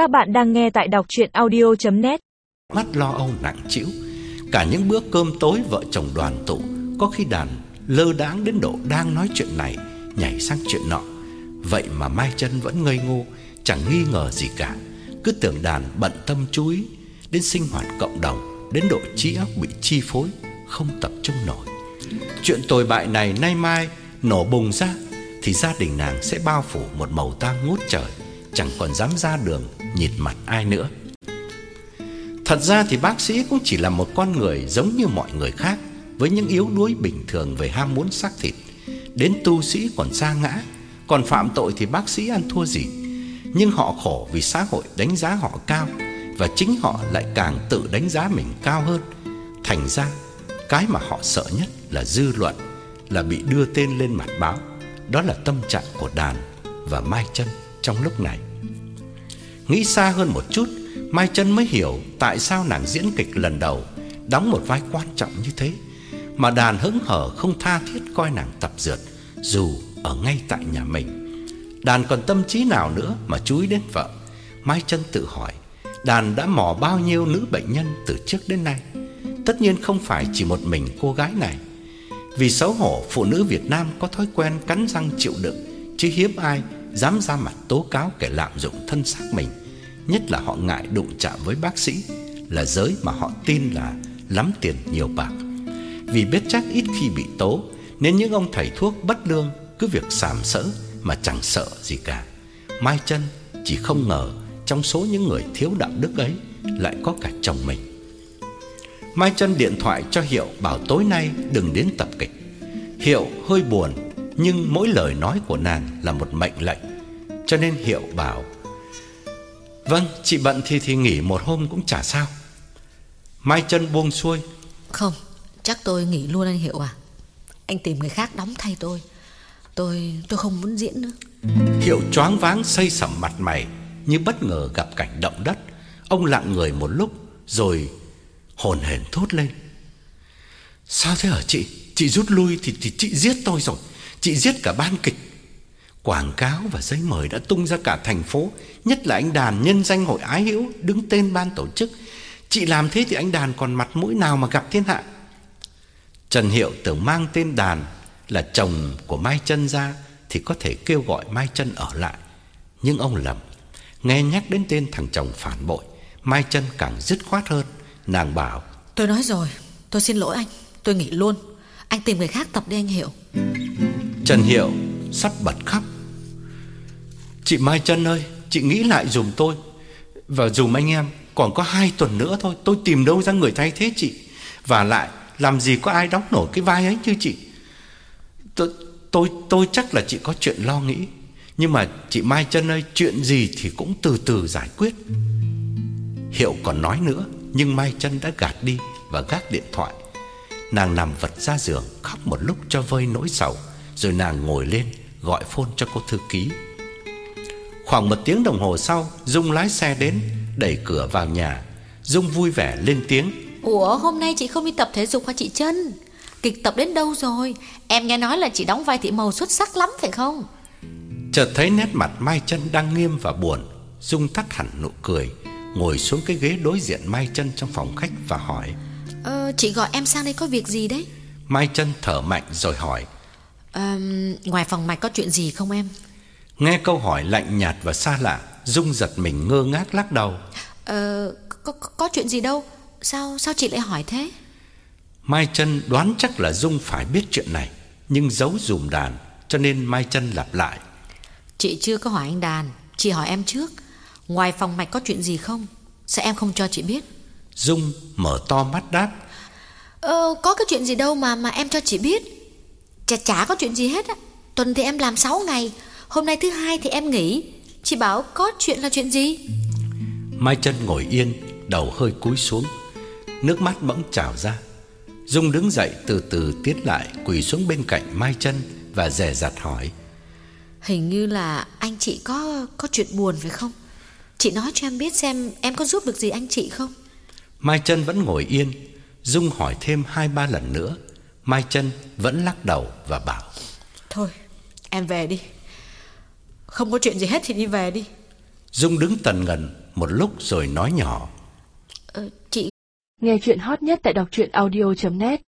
Các bạn đang nghe tại đọc chuyện audio.net Mắt lo âu nặng trĩu, Cả những bữa cơm tối vợ chồng đoàn tụ, Có khi đàn lơ đáng đến độ đang nói chuyện này, Nhảy sang chuyện nọ. Vậy mà Mai chân vẫn ngây ngô, Chẳng nghi ngờ gì cả. Cứ tưởng đàn bận tâm chú ý Đến sinh hoạt cộng đồng, Đến độ trí óc bị chi phối, Không tập trung nổi. Chuyện tồi bại này nay mai nổ bùng ra, Thì gia đình nàng sẽ bao phủ một màu tang ngút trời. Chẳng còn dám ra đường Nhìn mặt ai nữa. Thật ra thì bác sĩ cũng chỉ là một con người Giống như mọi người khác, Với những yếu đuối bình thường về ham muốn xác thịt. Đến tu sĩ còn xa ngã, Còn phạm tội thì bác sĩ ăn thua gì? Nhưng họ khổ vì xã hội đánh giá họ cao, Và chính họ lại càng tự đánh giá mình cao hơn. Thành ra, Cái mà họ sợ nhất là dư luận, Là bị đưa tên lên mặt báo. Đó là tâm trạng của đàn Và Mai chân trong lúc này. Nghĩ xa hơn một chút, Mai chân mới hiểu Tại sao nàng diễn kịch lần đầu Đóng một vai quan trọng như thế, Mà đàn hứng hở không tha thiết coi nàng tập dượt, Dù ở ngay tại nhà mình. Đàn còn tâm trí nào nữa Mà chú ý đến vợ? Mai chân tự hỏi, Đàn đã mò bao nhiêu nữ bệnh nhân từ trước đến nay? Tất nhiên không phải chỉ một mình cô gái này. Vì xấu hổ, phụ nữ Việt Nam có thói quen cắn răng chịu đựng, Chứ hiếm ai dám ra mặt tố cáo kẻ lạm dụng thân xác mình, Nhất là họ ngại đụng chạm với bác sĩ, Là giới mà họ tin là lắm tiền nhiều bạc. Vì biết chắc ít khi bị tố, Nên những ông thầy thuốc bất lương Cứ việc sàm sỡ mà chẳng sợ gì cả. Mai chân chỉ không ngờ Trong số những người thiếu đạo đức ấy Lại có cả chồng mình. Mai chân điện thoại cho Hiệu Bảo tối nay đừng đến tập kịch. Hiệu hơi buồn nhưng mỗi lời nói của nàng là một mệnh lệnh Cho nên Hiệu bảo Vâng chị bận thì thì nghỉ một hôm cũng chả sao. Mai chân buông xuôi. Không, chắc tôi nghỉ luôn anh Hiệu à. Anh tìm người khác đóng thay tôi. Tôi tôi không muốn diễn nữa. Hiệu choáng váng xây sẩm mặt mày Như bất ngờ gặp cảnh động đất. Ông lặng người một lúc Rồi hồn hển thốt lên. Sao thế hả chị? Chị rút lui thì, thì chị giết tôi rồi Chị giết cả ban kịch. Quảng cáo và giấy mời đã tung ra cả thành phố Nhất là anh Đàn nhân danh hội ái hữu Đứng tên ban tổ chức. Chị làm thế thì anh Đàn còn mặt mũi nào mà gặp thiên hạ? Trần Hiệu tưởng mang tên Đàn Là chồng của Mai Trân ra Thì có thể kêu gọi Mai Trân ở lại. Nhưng ông lầm Nghe nhắc đến tên thằng chồng phản bội Mai Trân càng dứt khoát hơn. Nàng bảo Tôi nói rồi, tôi xin lỗi anh Tôi nghỉ luôn. Anh tìm người khác tập đi anh Hiệu. Trần Hiệu sắp bật khóc. Chị Mai Trân ơi Chị nghĩ lại dùm tôi. Và dùm anh em Còn có hai tuần nữa thôi Tôi tìm đâu ra người thay thế chị. Và lại làm gì có ai đóng nổi cái vai ấy như chị. Tôi, tôi, tôi chắc là chị có chuyện lo nghĩ. Nhưng mà chị Mai Trân ơi Chuyện gì thì cũng từ từ giải quyết. Hiệu còn nói nữa Nhưng Mai Trân đã gạt đi Và gác điện thoại. Nàng nằm vật ra giường Khóc một lúc cho vơi nỗi sầu. Rồi nàng ngồi lên Gọi phone cho cô thư ký. Khoảng một tiếng đồng hồ sau Dung lái xe đến Đẩy cửa vào nhà. Dung vui vẻ lên tiếng. Ủa hôm nay chị không đi tập thể dục hả chị Trân? Kịch tập đến đâu rồi? Em nghe nói là chị đóng vai thị màu xuất sắc lắm phải không? Chợt thấy nét mặt Mai chân đang nghiêm và buồn Dung tắt hẳn nụ cười Ngồi xuống cái ghế đối diện Mai chân trong phòng khách và hỏi. Ờ, Chị gọi em sang đây có việc gì đấy? Mai chân thở mạnh rồi hỏi ờ, Ngoài phòng mạch có chuyện gì không em? Nghe câu hỏi lạnh nhạt và xa lạ Dung giật mình ngơ ngác lắc đầu. Ờ, có, có, có chuyện gì đâu. Sao sao chị lại hỏi thế? Mai chân đoán chắc là Dung phải biết chuyện này Nhưng giấu dùm đàn Cho nên Mai chân lặp lại. Chị chưa có hỏi anh Đàn Chị hỏi em trước. Ngoài phòng mạch có chuyện gì không? Sao em không cho chị biết? Dung mở to mắt đáp. Ờ có cái chuyện gì đâu mà mà em cho chị biết Chả chả có chuyện gì hết á. Tuần thì em làm 6 ngày Hôm nay thứ hai thì em nghỉ. Chị bảo có chuyện là chuyện gì? Mai chân ngồi yên Đầu hơi cúi xuống. Nước mắt bỗng trào ra. Dung đứng dậy từ từ tiến lại Quỳ xuống bên cạnh Mai chân Và dè dặt hỏi. Hình như là anh chị có có chuyện buồn phải không? Chị nói cho em biết xem Em có giúp được gì anh chị không? Mai chân vẫn ngồi yên. Dung hỏi thêm hai ba lần nữa Mai chân vẫn lắc đầu và bảo. Thôi em về đi. Không có chuyện gì hết thì đi về đi. Dung đứng tần ngần một lúc rồi nói nhỏ. Ờ, Chị Nghe chuyện hot nhất tại đọc truyện audio.net